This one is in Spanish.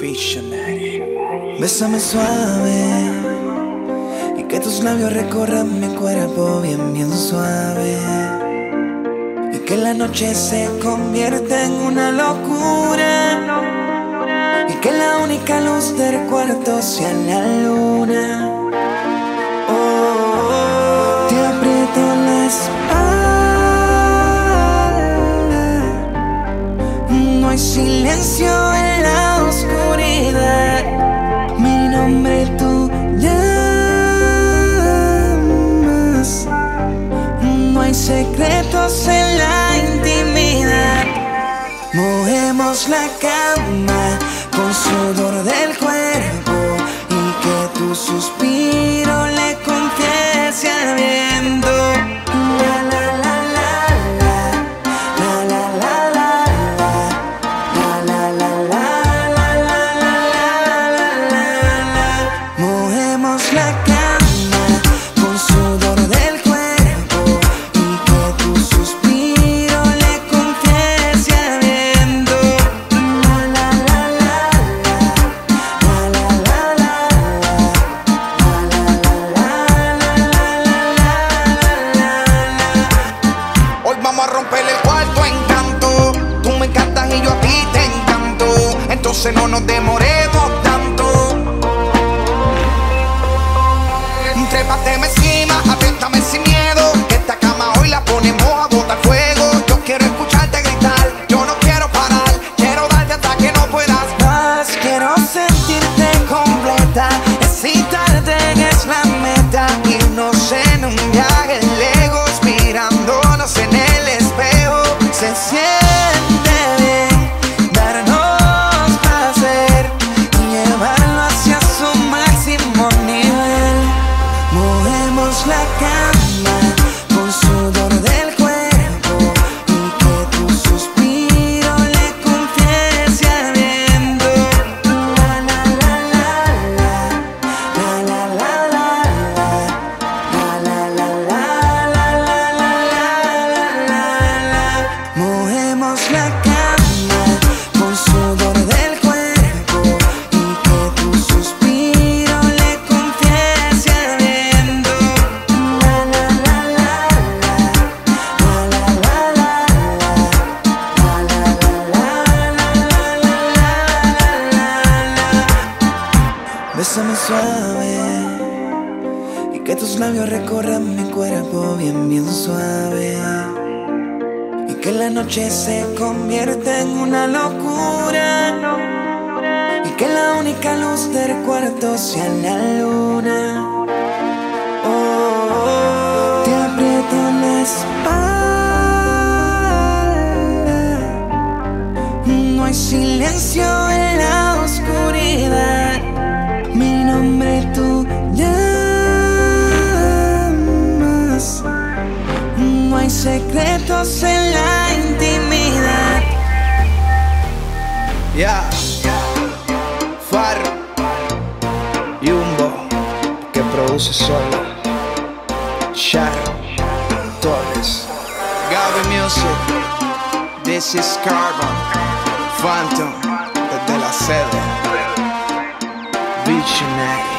Visionary. Bésame suave y que tus labios recorran mi cuerpo bien, bien suave. Y que la noche se convierta en una locura. Y que la única luz del cuarto sea la luna. Oh, te aprieto la espalda. No hay silencio en hay secretos en la intimidad. Movemos la cama a romper el cuarto encanto. Tú me encantas y yo a ti te encanto. Entonces no nos demoremos tanto. Trépateme encima, apriétame sin miedo. Que esta cama hoy la ponemos a botar fuego. Yo quiero escucharte gritar. Yo no quiero parar. Quiero darte hasta que no puedas más. Quiero sentirte completa. Bésame suave y que tus labios recorran mi cuerpo bien, bien suave. Y que la noche se convierta en una locura. Y que la única luz del cuarto sea la luna. Oh, te aprieto la espalda. No hay silencio secretos en la intimidad. Ya. Faro. Yumbo. Que produce solo. Shadow. Torres. Gaby Music. This is Carbon. Phantom. Desde la sede. Visionary.